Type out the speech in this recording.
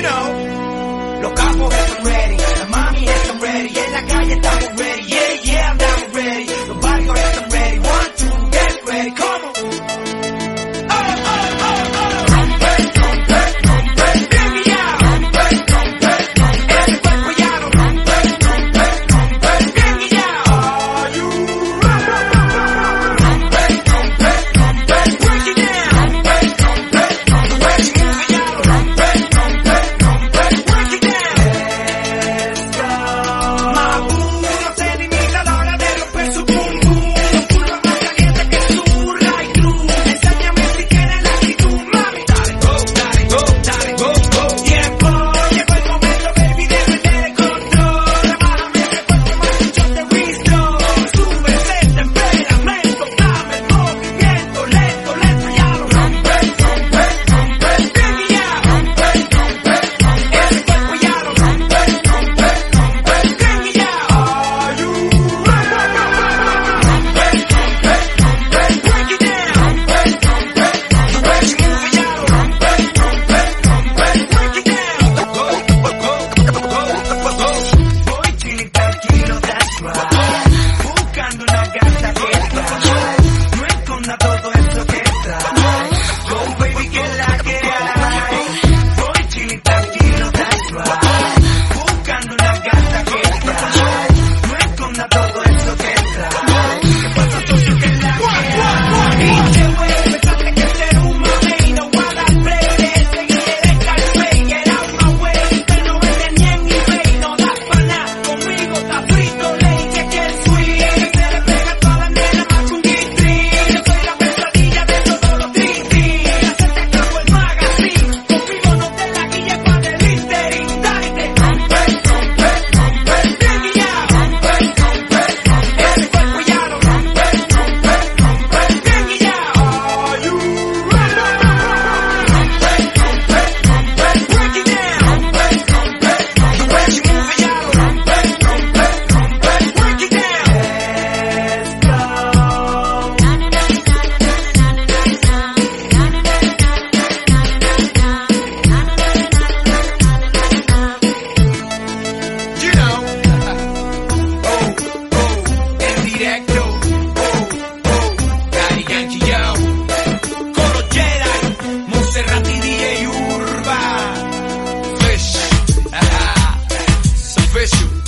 you know. Los capos están ready, la mami está ready, en la calle estamos ready. official.